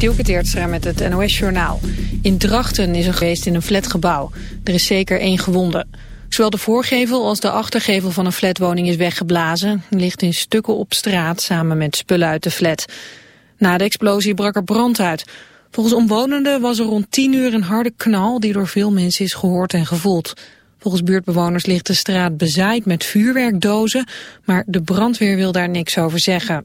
Dielke Teertstra met het NOS-journaal. In Drachten is er geweest in een flatgebouw. Er is zeker één gewonde. Zowel de voorgevel als de achtergevel van een flatwoning is weggeblazen. Ligt in stukken op straat samen met spullen uit de flat. Na de explosie brak er brand uit. Volgens omwonenden was er rond 10 uur een harde knal... die door veel mensen is gehoord en gevoeld. Volgens buurtbewoners ligt de straat bezaaid met vuurwerkdozen... maar de brandweer wil daar niks over zeggen.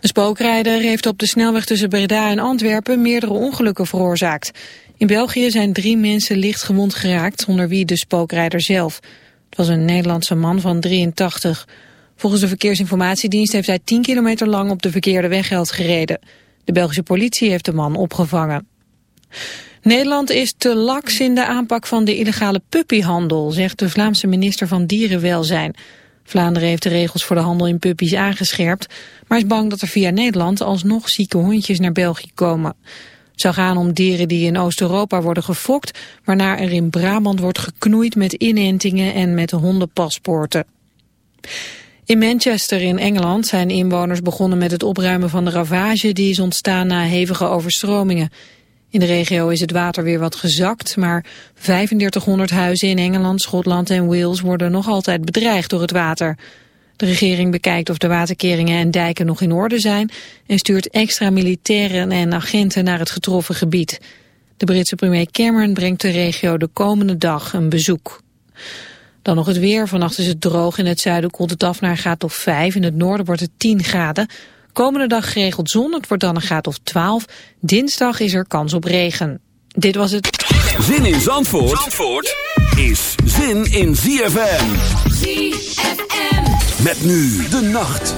Een spookrijder heeft op de snelweg tussen Breda en Antwerpen meerdere ongelukken veroorzaakt. In België zijn drie mensen licht gewond geraakt, onder wie de spookrijder zelf. Het was een Nederlandse man van 83. Volgens de Verkeersinformatiedienst heeft hij 10 kilometer lang op de verkeerde weggeld gereden. De Belgische politie heeft de man opgevangen. Nederland is te laks in de aanpak van de illegale puppyhandel, zegt de Vlaamse minister van Dierenwelzijn. Vlaanderen heeft de regels voor de handel in puppies aangescherpt, maar is bang dat er via Nederland alsnog zieke hondjes naar België komen. Het zou gaan om dieren die in Oost-Europa worden gefokt, waarna er in Brabant wordt geknoeid met inentingen en met hondenpaspoorten. In Manchester in Engeland zijn inwoners begonnen met het opruimen van de ravage die is ontstaan na hevige overstromingen. In de regio is het water weer wat gezakt, maar 3500 huizen in Engeland, Schotland en Wales worden nog altijd bedreigd door het water. De regering bekijkt of de waterkeringen en dijken nog in orde zijn en stuurt extra militairen en agenten naar het getroffen gebied. De Britse premier Cameron brengt de regio de komende dag een bezoek. Dan nog het weer. Vannacht is het droog. In het zuiden koelt het af naar graad of 5. In het noorden wordt het 10 graden. Komende dag geregeld zon. Het wordt dan een graad of 12. Dinsdag is er kans op regen. Dit was het. Zin in Zandvoort, Zandvoort is zin in ZFM. ZFM. Met nu de nacht.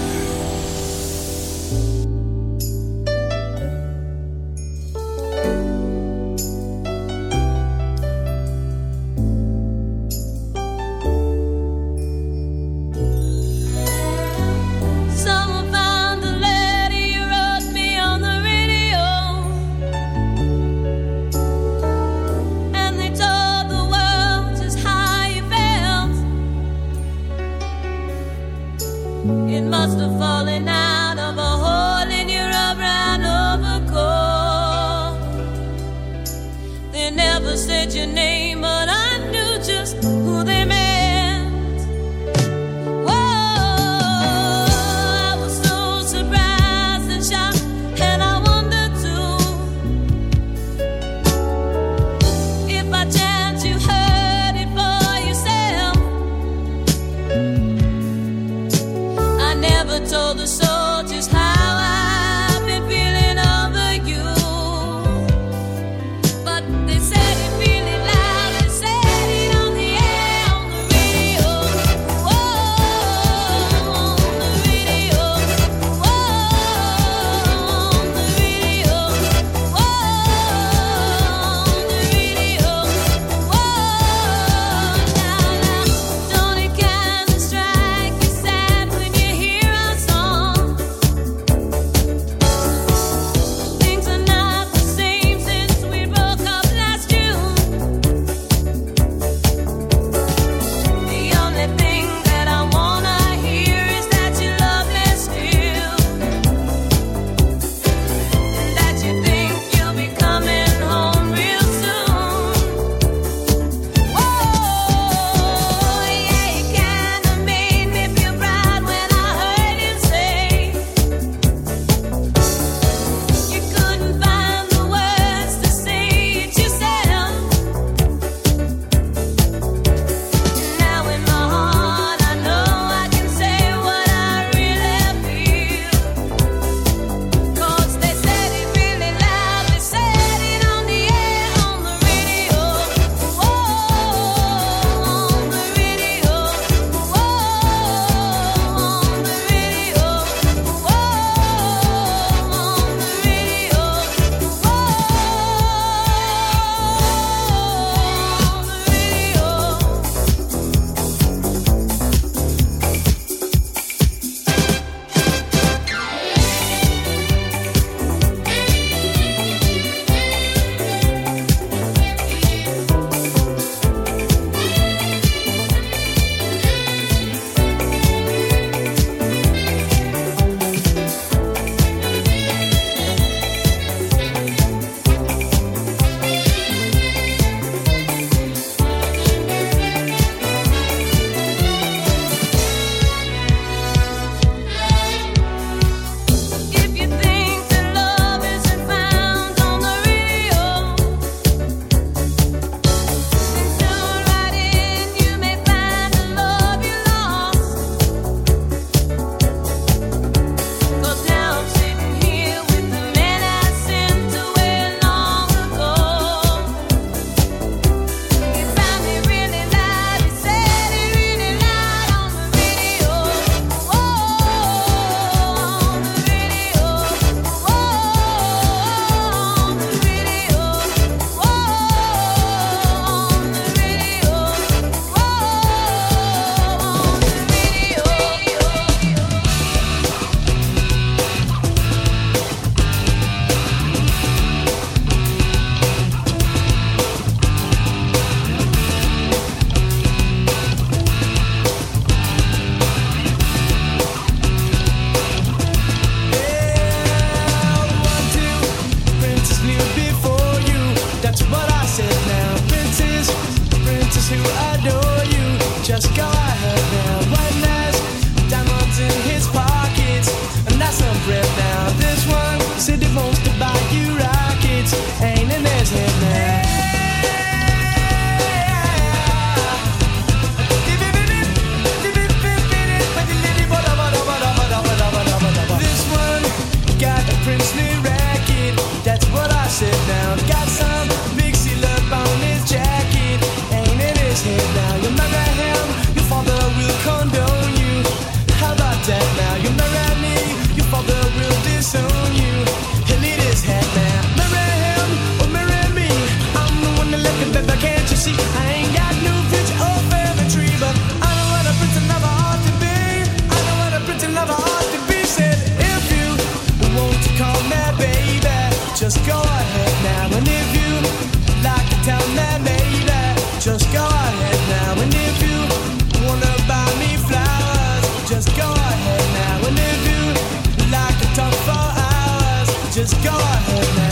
go ahead.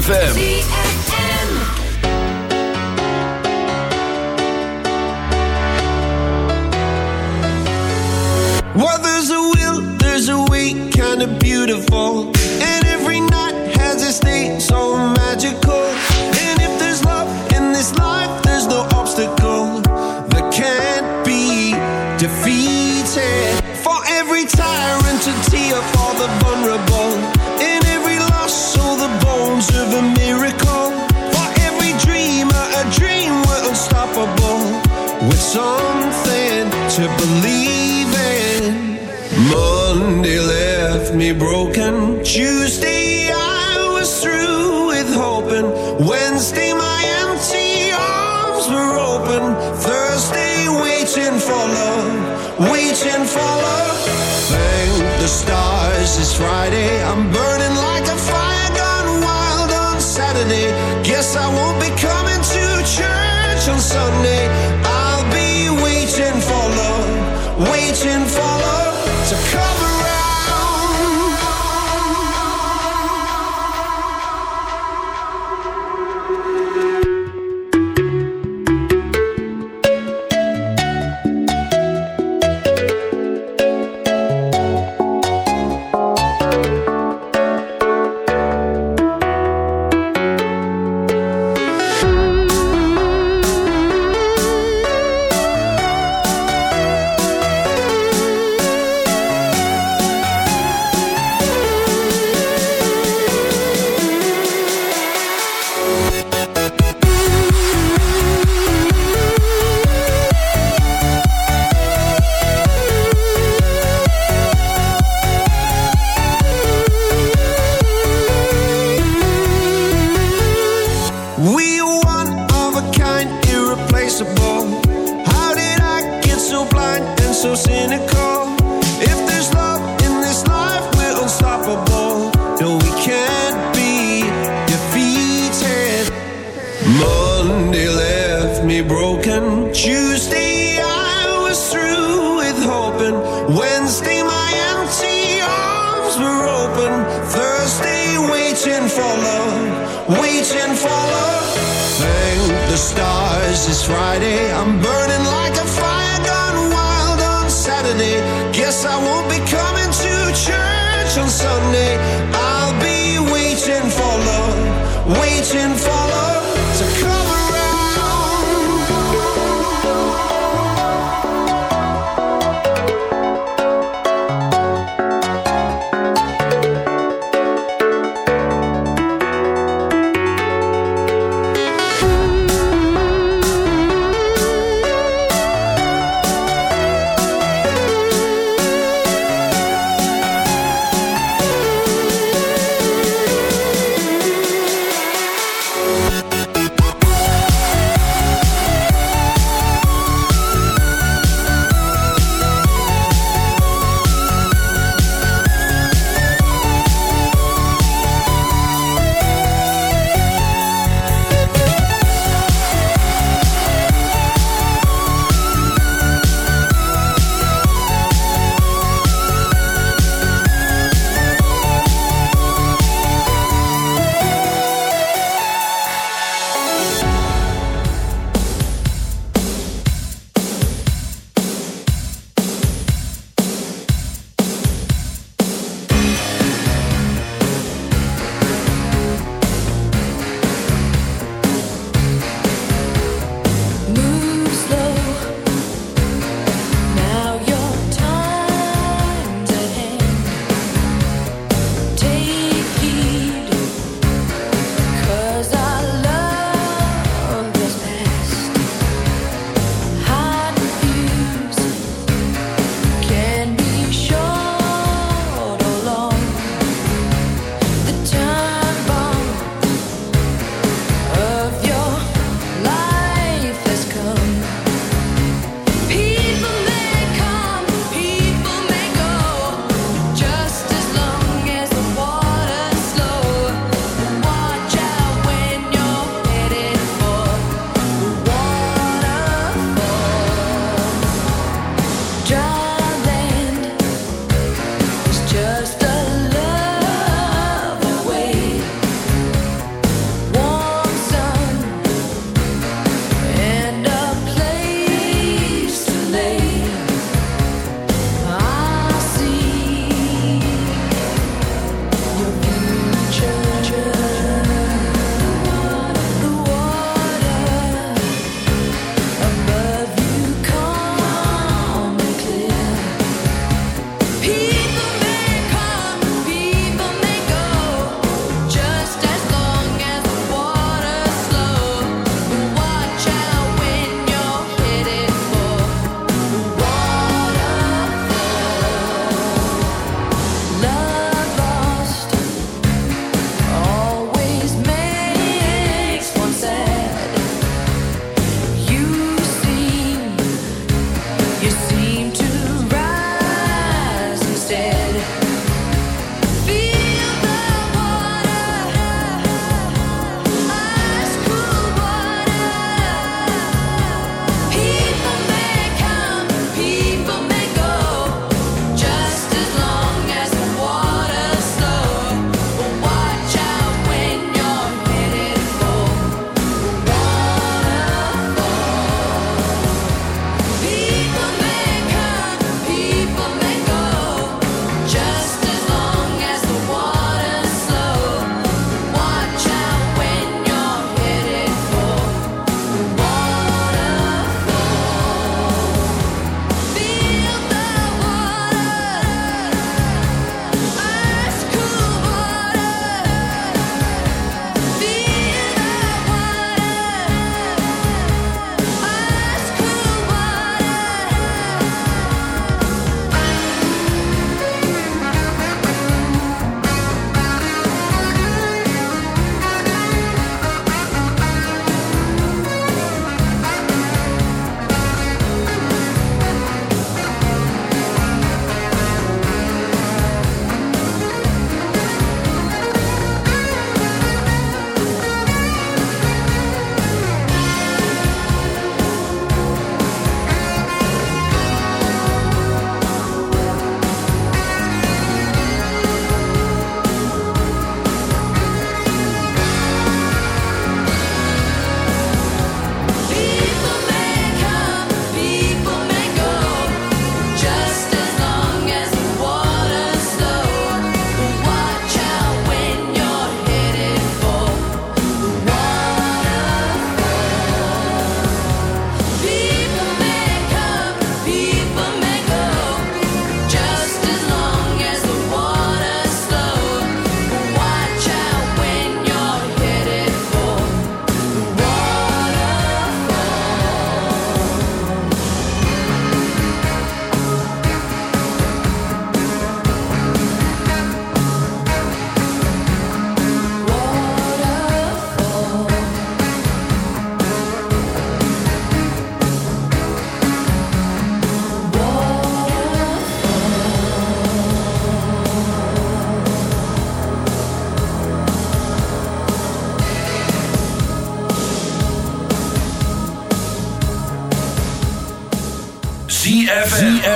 ZFM.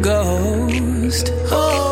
ghost. Oh.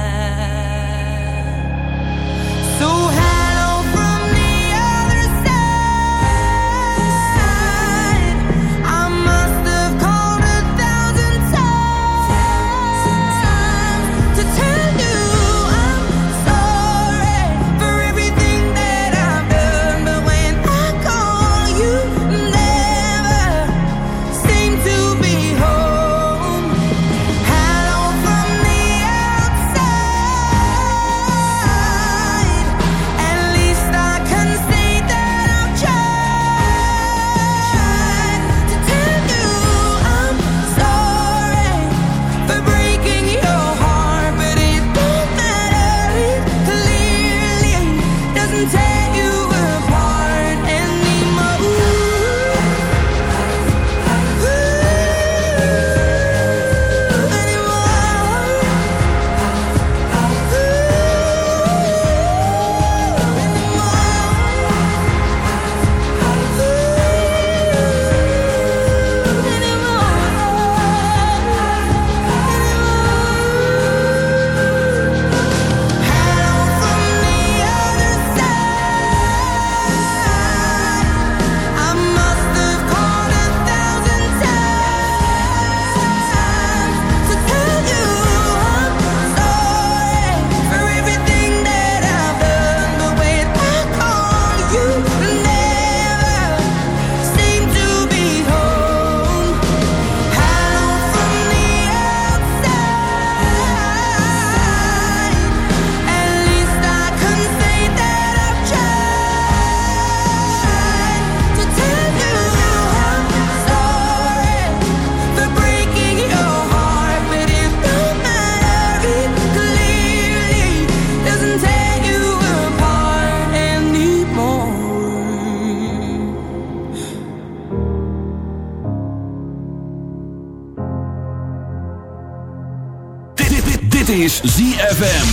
ZFM.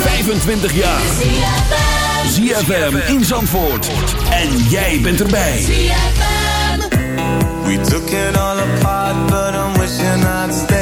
25 jaar. ZFM in Zandvoort. En jij bent erbij. We took it all apart, but I'm wishing I'd stay.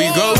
we go.